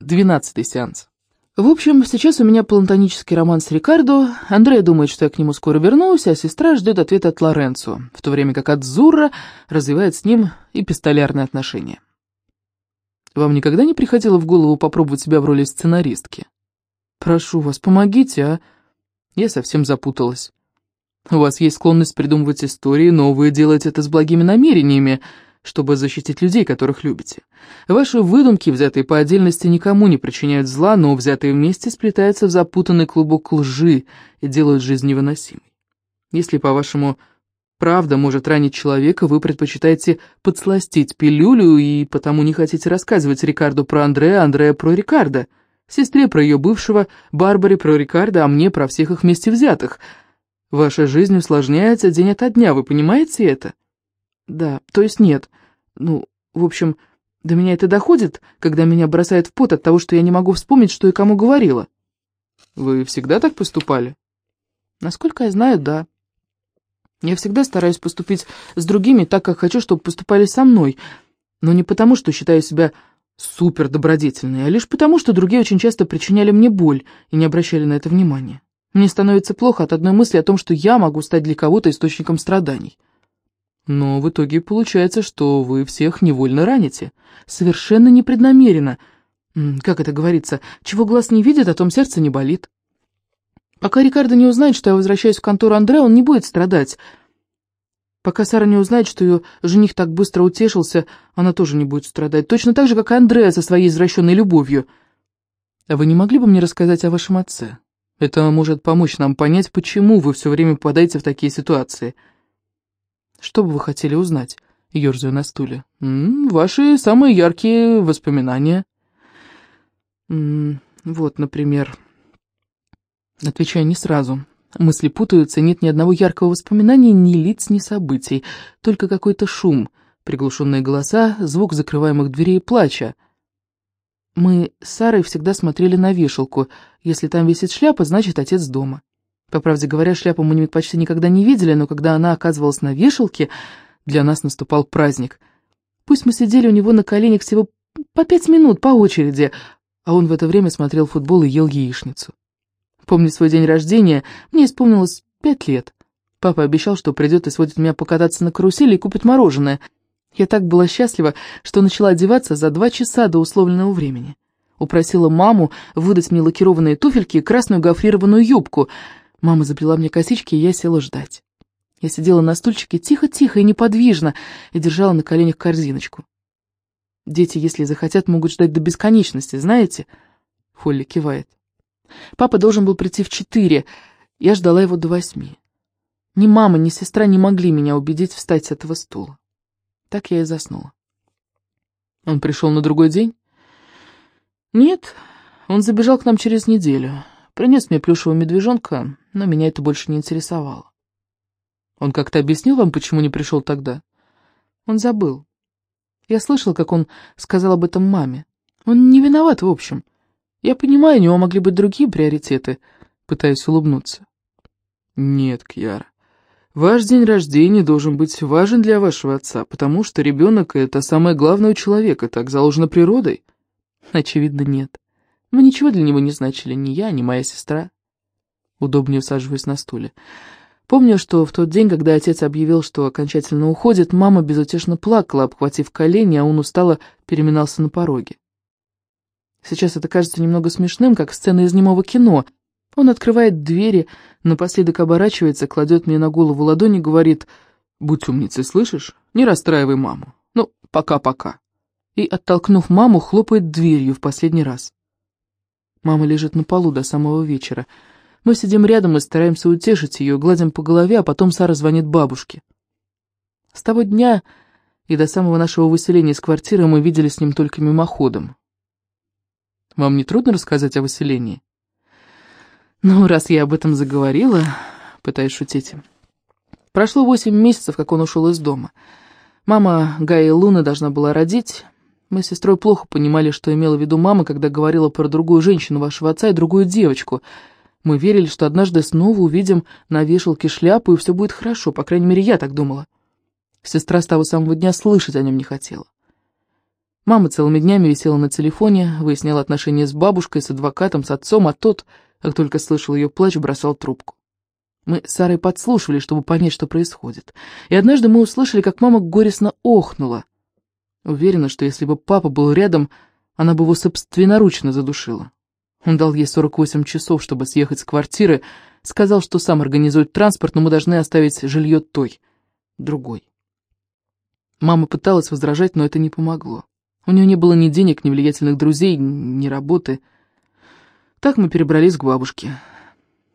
Двенадцатый сеанс. В общем, сейчас у меня платонический роман с Рикардо, Андрея думает, что я к нему скоро вернусь, а сестра ждет ответа от Лоренцо, в то время как Адзура развивает с ним эпистолярные отношения. Вам никогда не приходило в голову попробовать себя в роли сценаристки? Прошу вас, помогите, а? Я совсем запуталась. У вас есть склонность придумывать истории, но вы делаете это с благими намерениями, чтобы защитить людей, которых любите. Ваши выдумки, взятые по отдельности, никому не причиняют зла, но взятые вместе сплетаются в запутанный клубок лжи и делают жизнь невыносимой. Если, по-вашему, правда может ранить человека, вы предпочитаете подсластить пилюлю и потому не хотите рассказывать Рикарду про Андрея, Андрея про Рикардо, сестре про ее бывшего, Барбаре про Рикардо, а мне про всех их вместе взятых. Ваша жизнь усложняется день ото дня, вы понимаете это? Да, то есть нет. Ну, в общем, до меня это доходит, когда меня бросает в пот от того, что я не могу вспомнить, что и кому говорила. Вы всегда так поступали? Насколько я знаю, да. Я всегда стараюсь поступить с другими так, как хочу, чтобы поступали со мной, но не потому, что считаю себя супер добродетельной, а лишь потому, что другие очень часто причиняли мне боль и не обращали на это внимания. Мне становится плохо от одной мысли о том, что я могу стать для кого-то источником страданий. Но в итоге получается, что вы всех невольно раните. Совершенно непреднамеренно. Как это говорится, чего глаз не видит, о том сердце не болит. Пока Рикардо не узнает, что я возвращаюсь в контору Андре, он не будет страдать. Пока Сара не узнает, что ее жених так быстро утешился, она тоже не будет страдать. Точно так же, как и Андреа со своей извращенной любовью. А вы не могли бы мне рассказать о вашем отце? Это может помочь нам понять, почему вы все время попадаете в такие ситуации. Что бы вы хотели узнать? Ёрзаю на стуле. Ваши самые яркие воспоминания. Вот, например. Отвечаю не сразу. Мысли путаются, нет ни одного яркого воспоминания, ни лиц, ни событий. Только какой-то шум, приглушенные голоса, звук закрываемых дверей и плача. Мы с Сарой всегда смотрели на вешалку. Если там висит шляпа, значит, отец дома. По правде говоря, шляпу мы почти никогда не видели, но когда она оказывалась на вешалке, для нас наступал праздник. Пусть мы сидели у него на коленях всего по пять минут, по очереди, а он в это время смотрел футбол и ел яичницу. Помню свой день рождения, мне исполнилось пять лет. Папа обещал, что придет и сводит меня покататься на карусели и купит мороженое. Я так была счастлива, что начала одеваться за два часа до условленного времени. Упросила маму выдать мне лакированные туфельки и красную гофрированную юбку — Мама заплела мне косички, и я села ждать. Я сидела на стульчике тихо-тихо и неподвижно и держала на коленях корзиночку. Дети, если захотят, могут ждать до бесконечности, знаете? Холли кивает. Папа должен был прийти в четыре, я ждала его до восьми. Ни мама, ни сестра не могли меня убедить встать с этого стула. Так я и заснула. Он пришел на другой день? Нет, он забежал к нам через неделю. Принес мне плюшевого медвежонка, но меня это больше не интересовало. Он как-то объяснил вам, почему не пришел тогда? Он забыл. Я слышал, как он сказал об этом маме. Он не виноват, в общем. Я понимаю, у него могли быть другие приоритеты, пытаясь улыбнуться. Нет, Кьяра, ваш день рождения должен быть важен для вашего отца, потому что ребенок — это самое главное у человека, так заложено природой. Очевидно, нет. Мы ничего для него не значили, ни я, ни моя сестра. Удобнее усаживаясь на стуле. Помню, что в тот день, когда отец объявил, что окончательно уходит, мама безутешно плакала, обхватив колени, а он устало переминался на пороге. Сейчас это кажется немного смешным, как сцена из немого кино. Он открывает двери, напоследок оборачивается, кладет мне на голову ладони и говорит, «Будь умницей, слышишь? Не расстраивай маму. Ну, пока-пока». И, оттолкнув маму, хлопает дверью в последний раз. Мама лежит на полу до самого вечера. Мы сидим рядом и стараемся утешить ее, гладим по голове, а потом Сара звонит бабушке. С того дня и до самого нашего выселения из квартиры мы видели с ним только мимоходом. Вам не трудно рассказать о выселении? Ну, раз я об этом заговорила, пытаюсь шутить. Прошло восемь месяцев, как он ушел из дома. Мама Гая Луна должна была родить, мы с сестрой плохо понимали, что имела в виду мама, когда говорила про другую женщину вашего отца и другую девочку. Мы верили, что однажды снова увидим на вешалке шляпу, и все будет хорошо, по крайней мере, я так думала. Сестра с того самого дня слышать о нем не хотела. Мама целыми днями висела на телефоне, выясняла отношения с бабушкой, с адвокатом, с отцом, а тот, как только слышал ее плач, бросал трубку. Мы с Сарой подслушивали, чтобы понять, что происходит. И однажды мы услышали, как мама горестно охнула. Уверена, что если бы папа был рядом, она бы его собственноручно задушила. Он дал ей 48 часов, чтобы съехать с квартиры, сказал, что сам организует транспорт, но мы должны оставить жилье той, другой. Мама пыталась возражать, но это не помогло. У нее не было ни денег, ни влиятельных друзей, ни работы. Так мы перебрались к бабушке.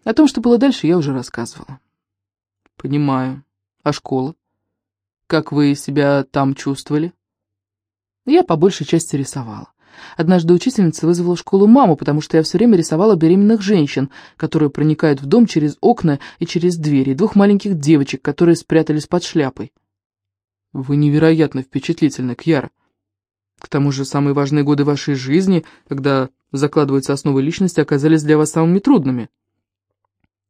О том, что было дальше, я уже рассказывала. Понимаю. А школа? Как вы себя там чувствовали? Я по большей части рисовала. Однажды учительница вызвала в школу маму, потому что я все время рисовала беременных женщин, которые проникают в дом через окна и через двери, двух маленьких девочек, которые спрятались под шляпой. Вы невероятно впечатлительны, Кьяра. К тому же самые важные годы вашей жизни, когда закладываются основы личности, оказались для вас самыми трудными.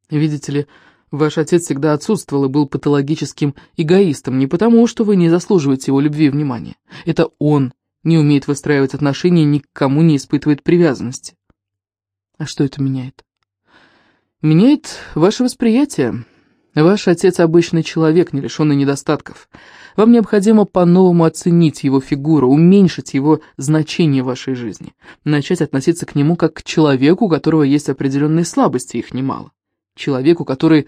Видите ли, ваш отец всегда отсутствовал и был патологическим эгоистом, не потому, что вы не заслуживаете его любви и внимания. Это он не умеет выстраивать отношения, ни к кому не испытывает привязанности. А что это меняет? Меняет ваше восприятие. Ваш отец обычный человек, не лишенный недостатков. Вам необходимо по-новому оценить его фигуру, уменьшить его значение в вашей жизни, начать относиться к нему как к человеку, у которого есть определенные слабости, их немало человеку, который,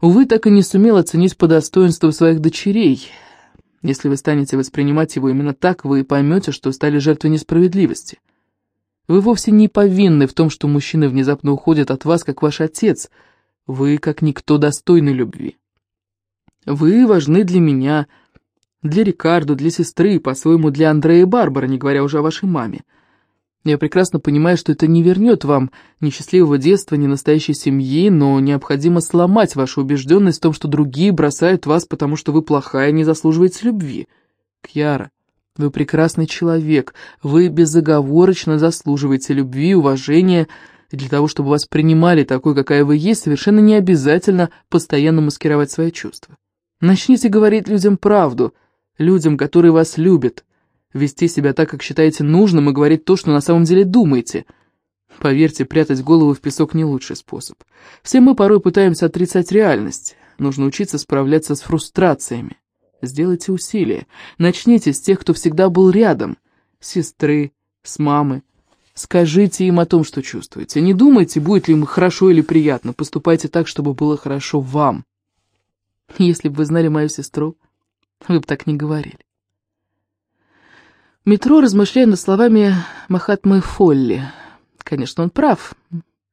увы, так и не сумел оценить по достоинству своих дочерей. Если вы станете воспринимать его именно так, вы поймете, что стали жертвой несправедливости. Вы вовсе не повинны в том, что мужчины внезапно уходят от вас, как ваш отец. Вы, как никто, достойны любви. Вы важны для меня, для Рикардо, для сестры, по-своему для Андрея и Барбара, не говоря уже о вашей маме. Я прекрасно понимаю, что это не вернет вам ни счастливого детства, ни настоящей семьи, но необходимо сломать вашу убежденность в том, что другие бросают вас, потому что вы плохая и не заслуживаете любви. Кьяра, вы прекрасный человек, вы безоговорочно заслуживаете любви, уважения, и для того, чтобы вас принимали такой, какая вы есть, совершенно не обязательно постоянно маскировать свои чувства. Начните говорить людям правду, людям, которые вас любят, вести себя так, как считаете нужным, и говорить то, что на самом деле думаете. Поверьте, прятать голову в песок не лучший способ. Все мы порой пытаемся отрицать реальность. Нужно учиться справляться с фрустрациями. Сделайте усилия. Начните с тех, кто всегда был рядом. Сестры, с мамы. Скажите им о том, что чувствуете. Не думайте, будет ли им хорошо или приятно. Поступайте так, чтобы было хорошо вам. Если бы вы знали мою сестру, вы бы так не говорили метро, размышляя над словами Махатмы Фолли. Конечно, он прав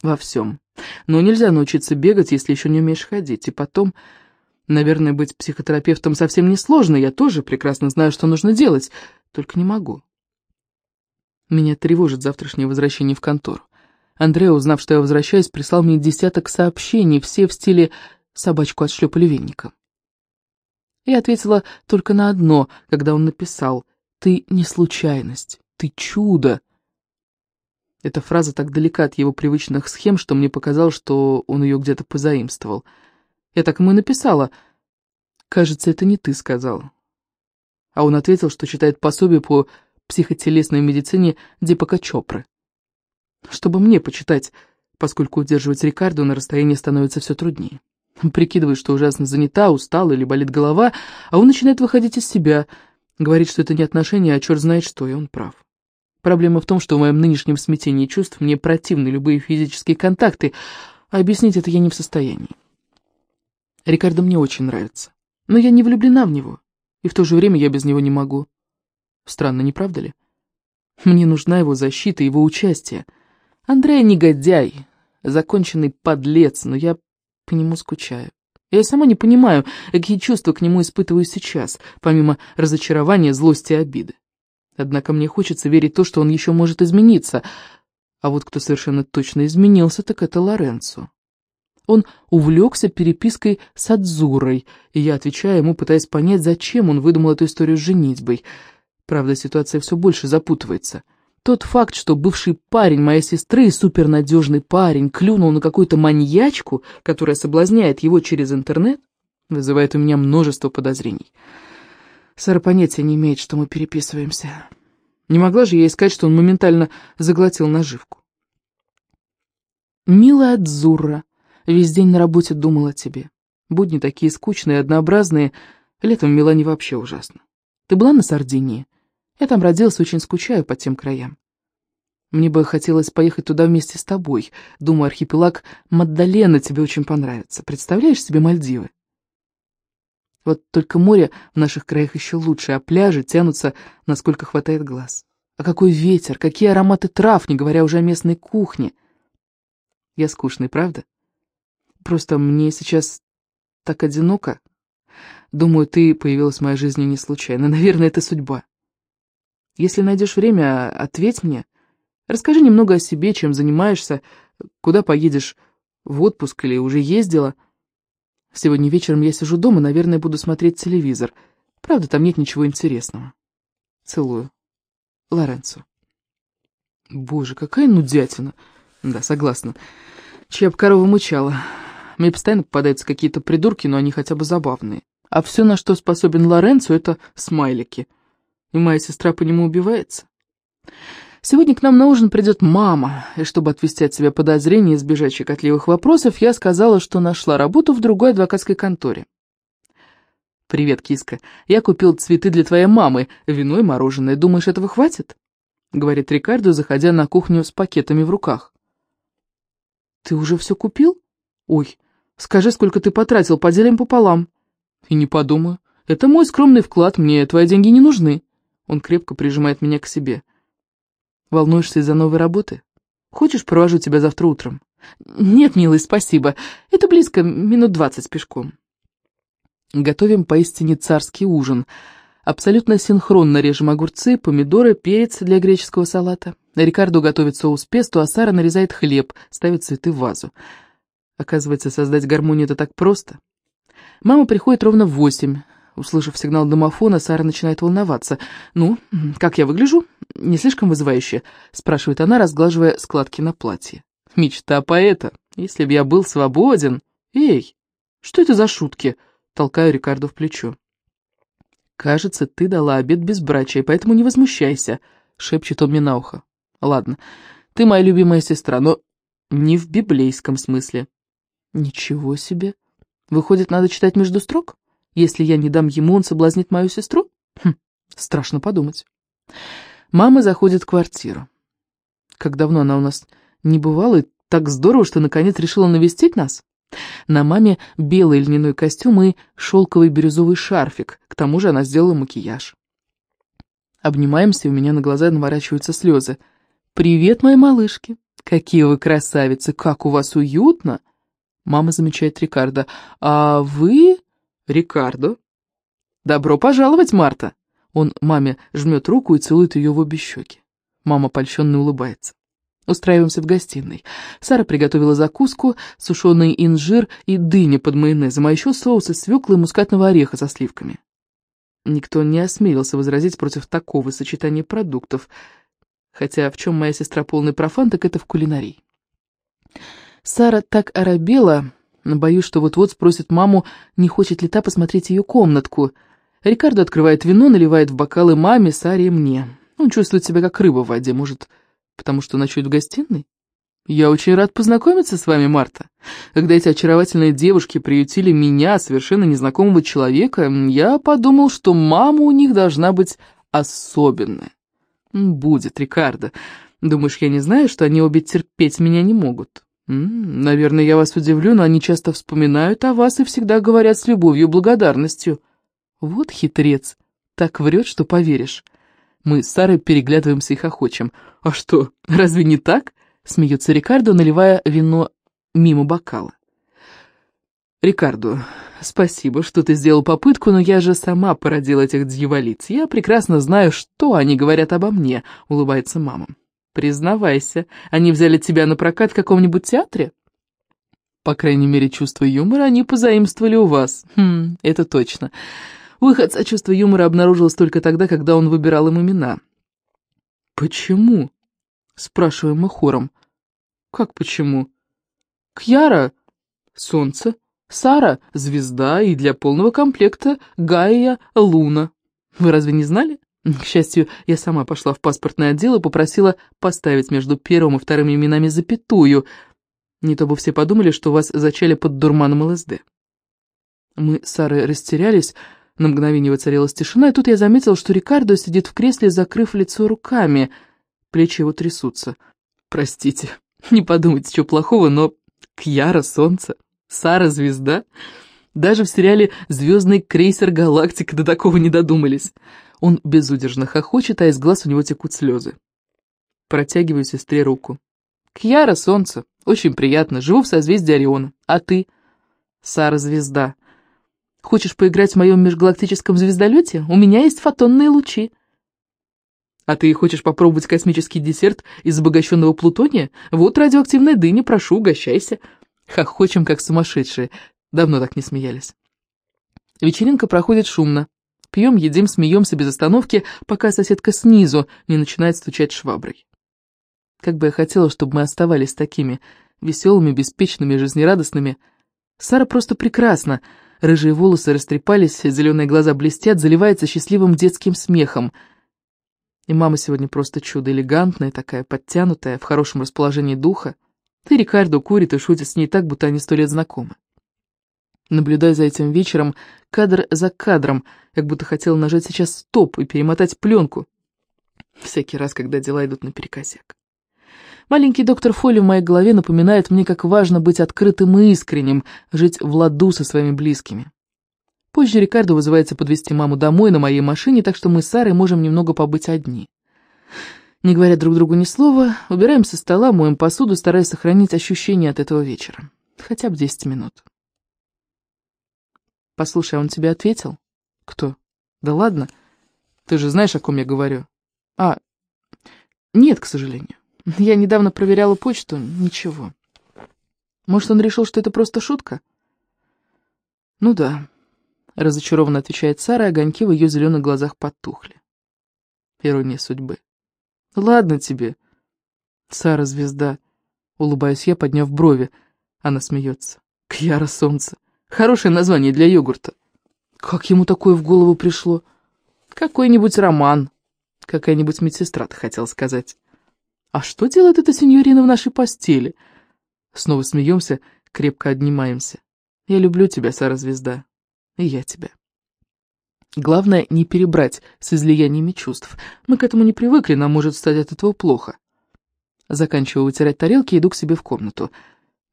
во всем. Но нельзя научиться бегать, если еще не умеешь ходить. И потом, наверное, быть психотерапевтом совсем не сложно. Я тоже прекрасно знаю, что нужно делать, только не могу. Меня тревожит завтрашнее возвращение в контору. Андрей, узнав, что я возвращаюсь, прислал мне десяток сообщений, все в стиле «собачку отшлепали веником». Я ответила только на одно, когда он написал ты не случайность, ты чудо. Эта фраза так далека от его привычных схем, что мне показалось, что он ее где-то позаимствовал. Я так ему и написала. «Кажется, это не ты сказал». А он ответил, что читает пособие по психотелесной медицине Дипака Чопры. Чтобы мне почитать, поскольку удерживать Рикардо на расстоянии становится все труднее. Прикидываю, что ужасно занята, устала или болит голова, а он начинает выходить из себя — Говорит, что это не отношения, а черт знает что, и он прав. Проблема в том, что в моем нынешнем смятении чувств мне противны любые физические контакты, а объяснить это я не в состоянии. Рикардо мне очень нравится, но я не влюблена в него, и в то же время я без него не могу. Странно, не правда ли? Мне нужна его защита, его участие. Андрей негодяй, законченный подлец, но я по нему скучаю. Я сама не понимаю, какие чувства к нему испытываю сейчас, помимо разочарования, злости и обиды. Однако мне хочется верить в то, что он еще может измениться. А вот кто совершенно точно изменился, так это Лоренцо. Он увлекся перепиской с Адзурой, и я отвечаю ему, пытаясь понять, зачем он выдумал эту историю с женитьбой. Правда, ситуация все больше запутывается. Тот факт, что бывший парень моей сестры, супернадежный парень, клюнул на какую-то маньячку, которая соблазняет его через интернет, вызывает у меня множество подозрений. Сара понятия не имеет, что мы переписываемся. Не могла же я искать, что он моментально заглотил наживку. «Милая Дзурра, весь день на работе думал о тебе. Будни такие скучные, однообразные. Летом в Милане вообще ужасно. Ты была на Сардинии? Я там родился, очень скучаю по тем краям. Мне бы хотелось поехать туда вместе с тобой. Думаю, архипелаг Маддалена тебе очень понравится. Представляешь себе Мальдивы? Вот только море в наших краях еще лучше, а пляжи тянутся, насколько хватает глаз. А какой ветер, какие ароматы трав, не говоря уже о местной кухне. Я скучный, правда? Просто мне сейчас так одиноко. Думаю, ты появилась в моей жизни не случайно. Наверное, это судьба. Если найдешь время, ответь мне. Расскажи немного о себе, чем занимаешься, куда поедешь в отпуск или уже ездила. Сегодня вечером я сижу дома, наверное, буду смотреть телевизор. Правда, там нет ничего интересного. Целую. Лоренцо. Боже, какая нудятина. Да, согласна. Чья б корова мычала. Мне постоянно попадаются какие-то придурки, но они хотя бы забавные. А все, на что способен Лоренцо, это смайлики. И моя сестра по нему убивается. Сегодня к нам на ужин придет мама, и чтобы отвести от себя подозрения и избежать щекотливых вопросов, я сказала, что нашла работу в другой адвокатской конторе. «Привет, киска. Я купил цветы для твоей мамы, вино и мороженое. Думаешь, этого хватит?» — говорит Рикардо, заходя на кухню с пакетами в руках. «Ты уже все купил? Ой, скажи, сколько ты потратил, поделим пополам». «И не подумаю. Это мой скромный вклад, мне твои деньги не нужны». Он крепко прижимает меня к себе. Волнуешься из-за новой работы? Хочешь, провожу тебя завтра утром? Нет, милый, спасибо. Это близко, минут двадцать пешком. Готовим поистине царский ужин. Абсолютно синхронно режем огурцы, помидоры, перец для греческого салата. Рикардо готовит соус песто, а Сара нарезает хлеб, ставит цветы в вазу. Оказывается, создать гармонию это так просто. Мама приходит ровно в восемь. Услышав сигнал домофона, Сара начинает волноваться. «Ну, как я выгляжу? Не слишком вызывающе?» — спрашивает она, разглаживая складки на платье. «Мечта поэта. Если б я был свободен...» «Эй, что это за шутки?» — толкаю Рикарду в плечо. «Кажется, ты дала обед безбрачия, поэтому не возмущайся», — шепчет он мне на ухо. «Ладно, ты моя любимая сестра, но не в библейском смысле». «Ничего себе. Выходит, надо читать между строк?» Если я не дам ему, он соблазнит мою сестру? Хм, страшно подумать. Мама заходит в квартиру. Как давно она у нас не бывала, и так здорово, что наконец решила навестить нас. На маме белый льняной костюм и шелковый бирюзовый шарфик, к тому же она сделала макияж. Обнимаемся, и у меня на глаза наворачиваются слезы. «Привет, мои малышки! Какие вы красавицы! Как у вас уютно!» Мама замечает Рикардо. «А вы...» «Рикардо?» «Добро пожаловать, Марта!» Он маме жмет руку и целует ее в обе щеки. Мама польщенно улыбается. Устраиваемся в гостиной. Сара приготовила закуску, сушеный инжир и дыня под майонезом, а еще соус из свеклы и мускатного ореха со сливками. Никто не осмелился возразить против такого сочетания продуктов, хотя в чем моя сестра полный профан, так это в кулинарии. Сара так оробела, Боюсь, что вот-вот спросит маму, не хочет ли та посмотреть ее комнатку. Рикардо открывает вино, наливает в бокалы маме, Саре и мне. Он чувствует себя как рыба в воде, может, потому что ночует в гостиной? Я очень рад познакомиться с вами, Марта. Когда эти очаровательные девушки приютили меня, совершенно незнакомого человека, я подумал, что мама у них должна быть особенная. Будет, Рикардо. Думаешь, я не знаю, что они обе терпеть меня не могут? «Наверное, я вас удивлю, но они часто вспоминают о вас и всегда говорят с любовью и благодарностью». «Вот хитрец, так врет, что поверишь». Мы с Сарой переглядываемся и хохочем. «А что, разве не так?» — смеется Рикардо, наливая вино мимо бокала. «Рикардо, спасибо, что ты сделал попытку, но я же сама породила этих дьяволиц. Я прекрасно знаю, что они говорят обо мне», — улыбается мама. Признавайся, они взяли тебя на прокат в каком-нибудь театре? По крайней мере, чувство юмора они позаимствовали у вас. Хм, это точно. У их отца чувство юмора обнаружилось только тогда, когда он выбирал им имена. «Почему?» — спрашиваем мы хором. «Как почему?» «Кьяра — солнце, Сара — звезда, и для полного комплекта Гайя — луна. Вы разве не знали?» К счастью, я сама пошла в паспортное отдел и попросила поставить между первым и вторым именами запятую. Не то бы все подумали, что вас зачали под дурманом ЛСД. Мы с Сарой растерялись, на мгновение воцарилась тишина, и тут я заметил, что Рикардо сидит в кресле, закрыв лицо руками. Плечи его трясутся. Простите, не подумайте, что плохого, но Кьяра Солнце, Сара Звезда. Даже в сериале «Звездный крейсер Галактика» до такого не додумались. Он безудержно хохочет, а из глаз у него текут слезы. Протягиваю сестре руку. «Кьяра, солнце. Очень приятно. Живу в созвездии Ориона. А ты?» «Сара, звезда. Хочешь поиграть в моем межгалактическом звездолете? У меня есть фотонные лучи». «А ты хочешь попробовать космический десерт из обогащенного плутония? Вот радиоактивная дыня, прошу, угощайся». Хохочем, как сумасшедшие. Давно так не смеялись. Вечеринка проходит шумно. Пьем, едим, смеемся без остановки, пока соседка снизу не начинает стучать шваброй. Как бы я хотела, чтобы мы оставались такими веселыми, беспечными, жизнерадостными. Сара просто прекрасна. Рыжие волосы растрепались, зеленые глаза блестят, заливается счастливым детским смехом. И мама сегодня просто чудо, элегантная, такая подтянутая, в хорошем расположении духа. И Рикардо курит и шутит с ней так, будто они сто лет знакомы. Наблюдая за этим вечером, кадр за кадром, как будто хотел нажать сейчас стоп и перемотать пленку. Всякий раз, когда дела идут наперекосяк. Маленький доктор Фолли в моей голове напоминает мне, как важно быть открытым и искренним, жить в ладу со своими близкими. Позже Рикардо вызывается подвести маму домой на моей машине, так что мы с Сарой можем немного побыть одни. Не говоря друг другу ни слова, убираем со стола, моем посуду, стараясь сохранить ощущение от этого вечера. Хотя бы 10 минут. Послушай, а он тебе ответил? Кто? Да ладно. Ты же знаешь, о ком я говорю. А, нет, к сожалению. Я недавно проверяла почту, ничего. Может, он решил, что это просто шутка? Ну да, разочарованно отвечает Сара, огоньки в ее зеленых глазах потухли. Ирония судьбы. Ладно тебе. Сара звезда. Улыбаюсь я, подняв брови. Она смеется. Кьяра солнце. Хорошее название для йогурта. Как ему такое в голову пришло? Какой-нибудь роман. Какая-нибудь медсестра, ты хотел сказать. А что делает эта сеньорина в нашей постели? Снова смеемся, крепко обнимаемся. Я люблю тебя, Сара-звезда. И я тебя. Главное, не перебрать с излияниями чувств. Мы к этому не привыкли, нам может стать от этого плохо. Заканчиваю вытирать тарелки иду к себе в комнату.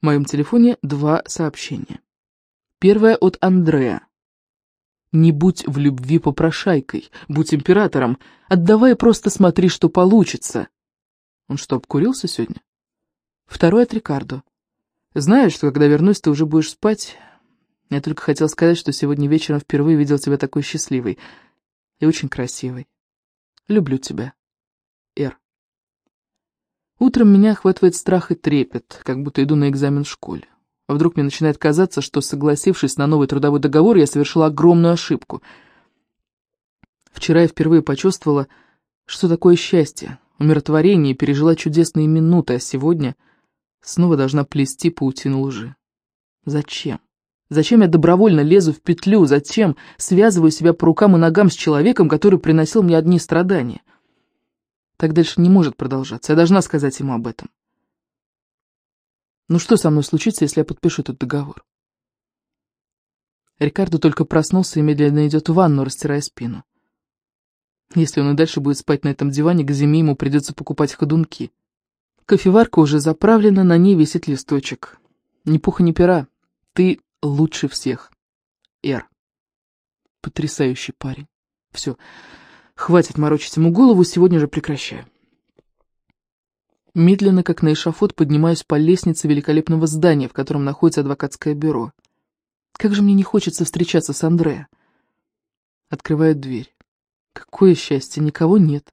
В моем телефоне два сообщения. Первое от Андрея. «Не будь в любви попрошайкой, будь императором, отдавай просто смотри, что получится». Он что, обкурился сегодня? Второе от Рикардо. «Знаешь, что когда вернусь, ты уже будешь спать. Я только хотел сказать, что сегодня вечером впервые видел тебя такой счастливой и очень красивой. Люблю тебя. Эр». Утром меня охватывает страх и трепет, как будто иду на экзамен в школе. А вдруг мне начинает казаться, что, согласившись на новый трудовой договор, я совершила огромную ошибку. Вчера я впервые почувствовала, что такое счастье, умиротворение, пережила чудесные минуты, а сегодня снова должна плести паутину лжи. Зачем? Зачем я добровольно лезу в петлю? Зачем связываю себя по рукам и ногам с человеком, который приносил мне одни страдания? Так дальше не может продолжаться. Я должна сказать ему об этом. Ну что со мной случится, если я подпишу этот договор? Рикардо только проснулся и медленно идет в ванну, растирая спину. Если он и дальше будет спать на этом диване, к зиме ему придется покупать ходунки. Кофеварка уже заправлена, на ней висит листочек. Ни пуха, ни пера. Ты лучше всех. Эр. Потрясающий парень. Все, хватит морочить ему голову, сегодня же прекращаю. Медленно, как на эшафот, поднимаюсь по лестнице великолепного здания, в котором находится адвокатское бюро. Как же мне не хочется встречаться с Андре. Открываю дверь. Какое счастье, никого нет.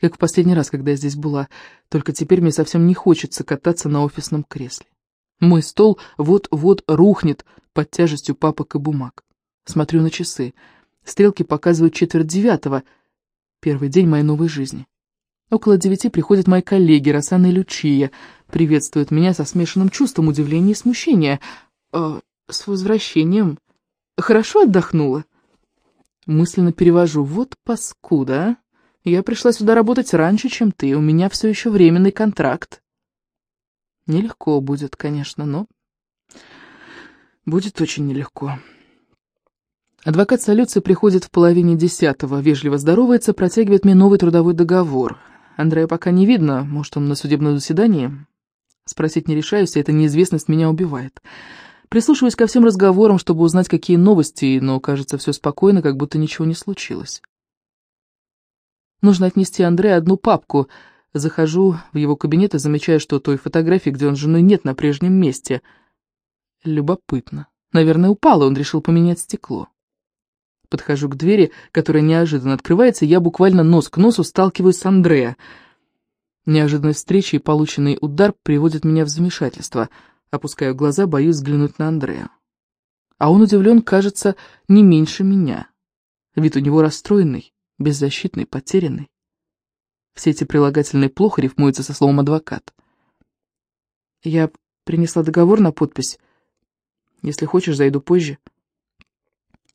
Как в последний раз, когда я здесь была. Только теперь мне совсем не хочется кататься на офисном кресле. Мой стол вот-вот рухнет под тяжестью папок и бумаг. Смотрю на часы. Стрелки показывают четверть девятого. Первый день моей новой жизни. Около девяти приходят мои коллеги, Росана и Лючия, приветствуют меня со смешанным чувством удивления и смущения. Э, с возвращением. Хорошо отдохнула? Мысленно перевожу. Вот паскуда, а. Я пришла сюда работать раньше, чем ты, у меня все еще временный контракт. Нелегко будет, конечно, но... Будет очень нелегко. Адвокат Салюци приходит в половине десятого, вежливо здоровается, протягивает мне новый трудовой договор. Андрея пока не видно, может, он на судебном заседании? Спросить не решаюсь, и эта неизвестность меня убивает. Прислушиваюсь ко всем разговорам, чтобы узнать, какие новости, но, кажется, все спокойно, как будто ничего не случилось. Нужно отнести Андрею одну папку. Захожу в его кабинет и замечаю, что той фотографии, где он с женой, нет на прежнем месте. Любопытно. Наверное, упало, он решил поменять стекло. Подхожу к двери, которая неожиданно открывается, и я буквально нос к носу сталкиваюсь с Андреа. Неожиданная встреча и полученный удар приводят меня в замешательство. Опускаю глаза, боюсь взглянуть на Андрея. А он удивлен, кажется, не меньше меня. Вид у него расстроенный беззащитный, потерянный. Все эти прилагательные плохо рифмуются со словом «адвокат». Я принесла договор на подпись. Если хочешь, зайду позже.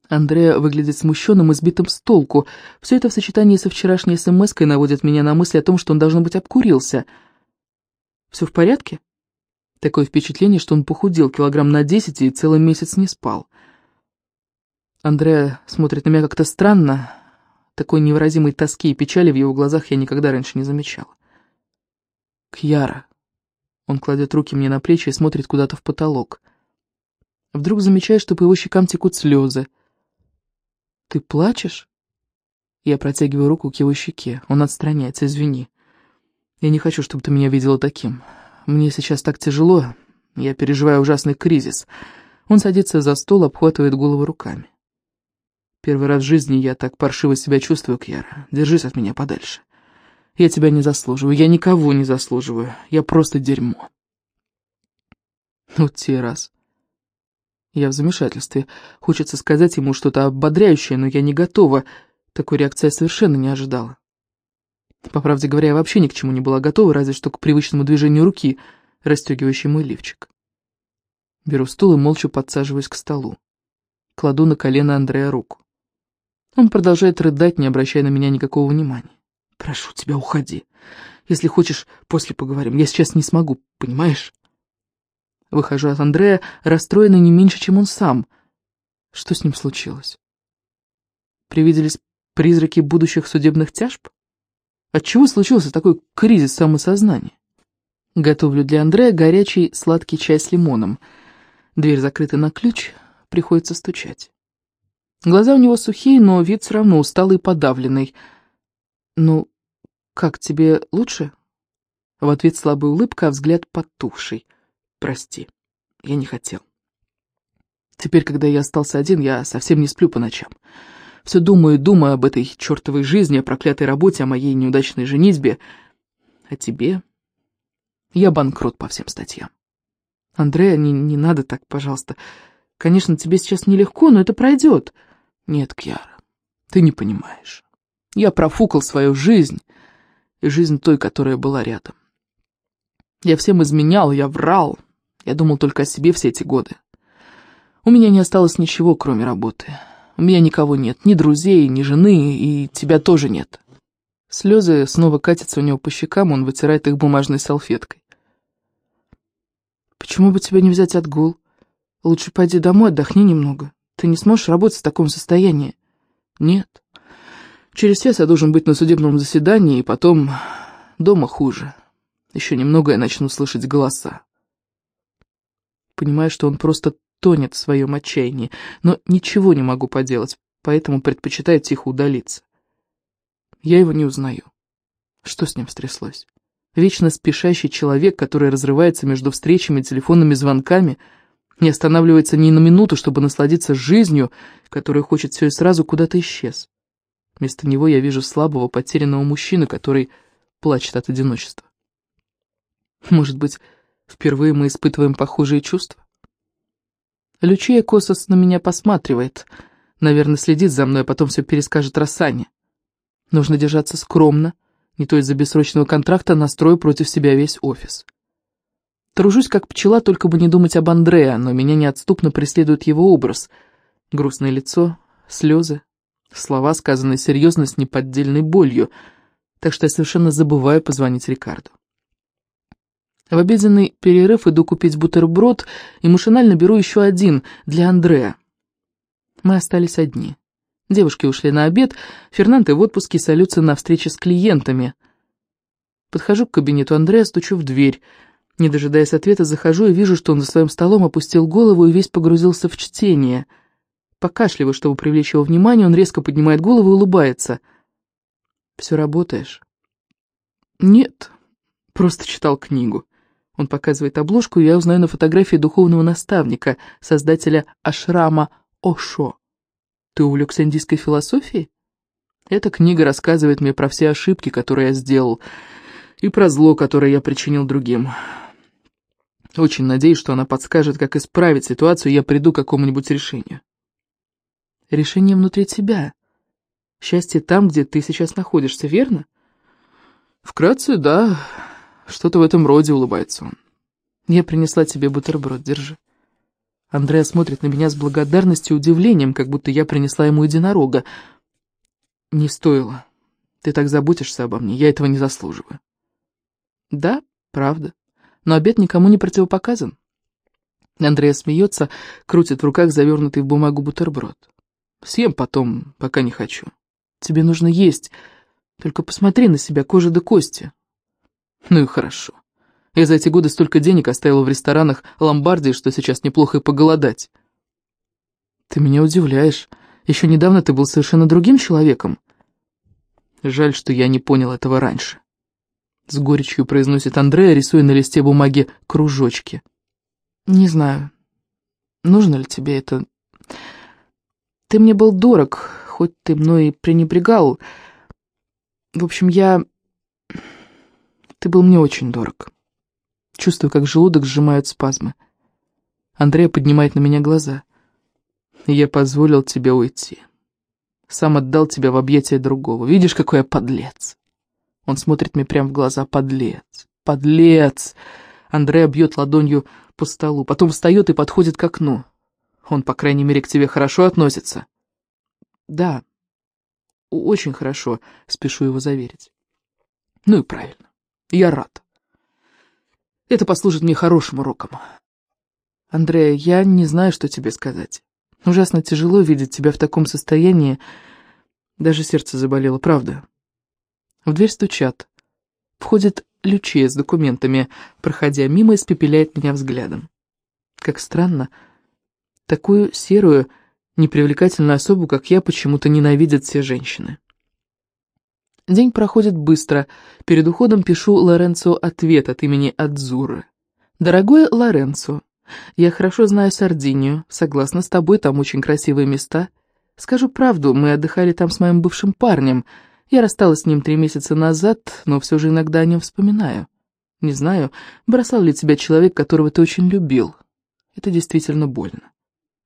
Андреа выглядит смущенным и сбитым с толку. Все это в сочетании со вчерашней смс-кой наводит меня на мысль о том, что он, должно быть, обкурился. Все в порядке? Такое впечатление, что он похудел килограмм на десять и целый месяц не спал. Андреа смотрит на меня как-то странно, такой невыразимой тоски и печали в его глазах я никогда раньше не замечала. «Кьяра». Он кладет руки мне на плечи и смотрит куда-то в потолок. Вдруг замечаю, что по его щекам текут слезы. «Ты плачешь?» Я протягиваю руку к его щеке. Он отстраняется, извини. Я не хочу, чтобы ты меня видела таким. Мне сейчас так тяжело. Я переживаю ужасный кризис. Он садится за стол, обхватывает голову руками. Первый раз в жизни я так паршиво себя чувствую, Кьяра. Держись от меня подальше. Я тебя не заслуживаю, я никого не заслуживаю. Я просто дерьмо. Вот те раз. Я в замешательстве. Хочется сказать ему что-то ободряющее, но я не готова. Такой реакции я совершенно не ожидала. По правде говоря, я вообще ни к чему не была готова, разве что к привычному движению руки, расстегивающей мой лифчик. Беру стул и молча подсаживаюсь к столу. Кладу на колено Андрея руку. Он продолжает рыдать, не обращая на меня никакого внимания. «Прошу тебя, уходи. Если хочешь, после поговорим. Я сейчас не смогу, понимаешь?» Выхожу от Андрея, расстроенный не меньше, чем он сам. Что с ним случилось? Привиделись призраки будущих судебных тяжб? Отчего случился такой кризис самосознания? Готовлю для Андрея горячий сладкий чай с лимоном. Дверь закрыта на ключ, приходится стучать. Глаза у него сухие, но вид все равно усталый и подавленный. «Ну, как, тебе лучше?» В ответ слабая улыбка, а взгляд потухший. «Прости, я не хотел. Теперь, когда я остался один, я совсем не сплю по ночам. Все думаю и думаю об этой чертовой жизни, о проклятой работе, о моей неудачной женитьбе. О тебе. Я банкрот по всем статьям. Андрея, не, не надо так, пожалуйста. Конечно, тебе сейчас нелегко, но это пройдет». Нет, Кьяра, ты не понимаешь. Я профукал свою жизнь и жизнь той, которая была рядом. Я всем изменял, я врал. Я думал только о себе все эти годы. У меня не осталось ничего, кроме работы. У меня никого нет, ни друзей, ни жены, и тебя тоже нет. Слезы снова катятся у него по щекам, он вытирает их бумажной салфеткой. «Почему бы тебя не взять отгул? Лучше пойди домой, отдохни немного. Ты не сможешь работать в таком состоянии. Нет. Через час я должен быть на судебном заседании, и потом дома хуже. Еще немного я начну слышать голоса. Понимаю, что он просто тонет в своем отчаянии, но ничего не могу поделать, поэтому предпочитаю тихо удалиться. Я его не узнаю. Что с ним стряслось? Вечно спешащий человек, который разрывается между встречами и телефонными звонками — не останавливается ни на минуту, чтобы насладиться жизнью, которую хочет все и сразу куда-то исчез. Вместо него я вижу слабого, потерянного мужчину, который плачет от одиночества. Может быть, впервые мы испытываем похожие чувства? Лючия Косос на меня посматривает, наверное, следит за мной, а потом все перескажет Рассане. Нужно держаться скромно, не то из-за бессрочного контракта настрою против себя весь офис. Тружусь как пчела, только бы не думать об Андреа, но меня неотступно преследует его образ. Грустное лицо, слезы, слова, сказанные серьезно с неподдельной болью. так что я совершенно забываю позвонить Рикарду. В обеденный перерыв иду купить бутерброд и машинально беру еще один для Андрея. Мы остались одни. Девушки ушли на обед, Фернандо в отпуске солются на встрече с клиентами. Подхожу к кабинету Андрея, стучу в дверь. Не дожидаясь ответа, захожу и вижу, что он за своим столом опустил голову и весь погрузился в чтение. Покашливаю, чтобы привлечь его внимание, он резко поднимает голову и улыбается. «Все работаешь?» «Нет, просто читал книгу». Он показывает обложку, и я узнаю на фотографии духовного наставника, создателя ашрама Ошо. Ты увлекся индийской философией? Эта книга рассказывает мне про все ошибки, которые я сделал, и про зло, которое я причинил другим. Очень надеюсь, что она подскажет, как исправить ситуацию, и я приду к какому-нибудь решению. Решение внутри тебя. Счастье там, где ты сейчас находишься, верно? Вкратце, да. Что-то в этом роде улыбается он. Я принесла тебе бутерброд, держи. Андреа смотрит на меня с благодарностью и удивлением, как будто я принесла ему единорога. Не стоило. Ты так заботишься обо мне, я этого не заслуживаю. Да, правда. Но обед никому не противопоказан. Андрея смеется, крутит в руках завернутый в бумагу бутерброд. Съем потом, пока не хочу. Тебе нужно есть. Только посмотри на себя, кожа до кости. Ну и хорошо. Я за эти годы столько денег оставила в ресторанах Ломбардии, что сейчас неплохо и поголодать. Ты меня удивляешь. Еще недавно ты был совершенно другим человеком. Жаль, что я не понял этого раньше. С горечью произносит Андрея, рисуя на листе бумаги кружочки. Не знаю, нужно ли тебе это... Ты мне был дорог, хоть ты мной пренебрегал. В общем, я... Ты был мне очень дорог. Чувствую, как желудок сжимают спазмы. Андрей поднимает на меня глаза. Я позволил тебе уйти. Сам отдал тебя в объятия другого. Видишь, какой я подлец. Он смотрит мне прямо в глаза. Подлец, подлец. Андрей бьет ладонью по столу, потом встает и подходит к окну. Он, по крайней мере, к тебе хорошо относится. Да, очень хорошо, спешу его заверить. Ну и правильно. Я рад. Это послужит мне хорошим уроком. Андрея, я не знаю, что тебе сказать. Ужасно тяжело видеть тебя в таком состоянии. Даже сердце заболело, правда. В дверь стучат. Входит Лючия с документами, проходя мимо, испепеляет меня взглядом. Как странно. Такую серую, непривлекательную особу, как я, почему-то ненавидят все женщины. День проходит быстро. Перед уходом пишу Лоренцо ответ от имени Адзуры. «Дорогой Лоренцо, я хорошо знаю Сардинию. Согласна с тобой, там очень красивые места. Скажу правду, мы отдыхали там с моим бывшим парнем. Я рассталась с ним три месяца назад, но все же иногда о нем вспоминаю. Не знаю, бросал ли тебя человек, которого ты очень любил. Это действительно больно.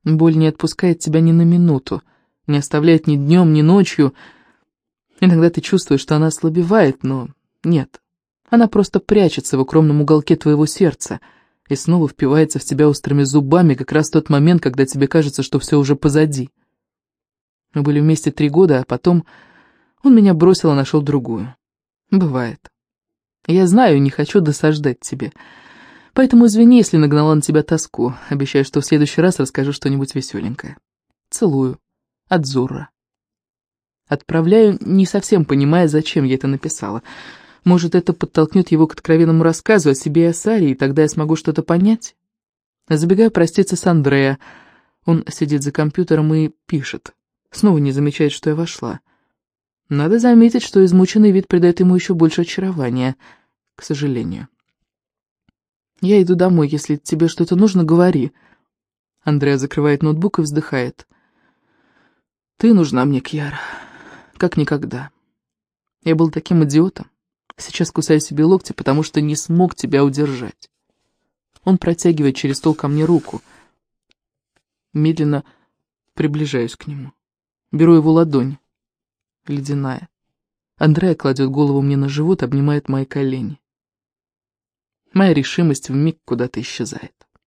Боль не отпускает тебя ни на минуту, не оставляет ни днем, ни ночью, Иногда ты чувствуешь, что она ослабевает, но нет. Она просто прячется в укромном уголке твоего сердца и снова впивается в тебя острыми зубами как раз в тот момент, когда тебе кажется, что все уже позади. Мы были вместе три года, а потом он меня бросил и нашел другую. Бывает. Я знаю, не хочу досаждать тебе. Поэтому извини, если нагнала на тебя тоску. Обещаю, что в следующий раз расскажу что-нибудь веселенькое. Целую. От Зурра. Отправляю, не совсем понимая, зачем я это написала. Может, это подтолкнет его к откровенному рассказу о себе и о Саре, и тогда я смогу что-то понять? Забегаю проститься с Андреа. Он сидит за компьютером и пишет. Снова не замечает, что я вошла. Надо заметить, что измученный вид придает ему еще больше очарования, к сожалению. «Я иду домой, если тебе что-то нужно, говори». Андреа закрывает ноутбук и вздыхает. «Ты нужна мне, Кьяра» как никогда. Я был таким идиотом. Сейчас кусаю себе локти, потому что не смог тебя удержать. Он протягивает через стол ко мне руку. Медленно приближаюсь к нему. Беру его ладонь. Ледяная. Андрея кладет голову мне на живот, обнимает мои колени. Моя решимость вмиг куда-то исчезает.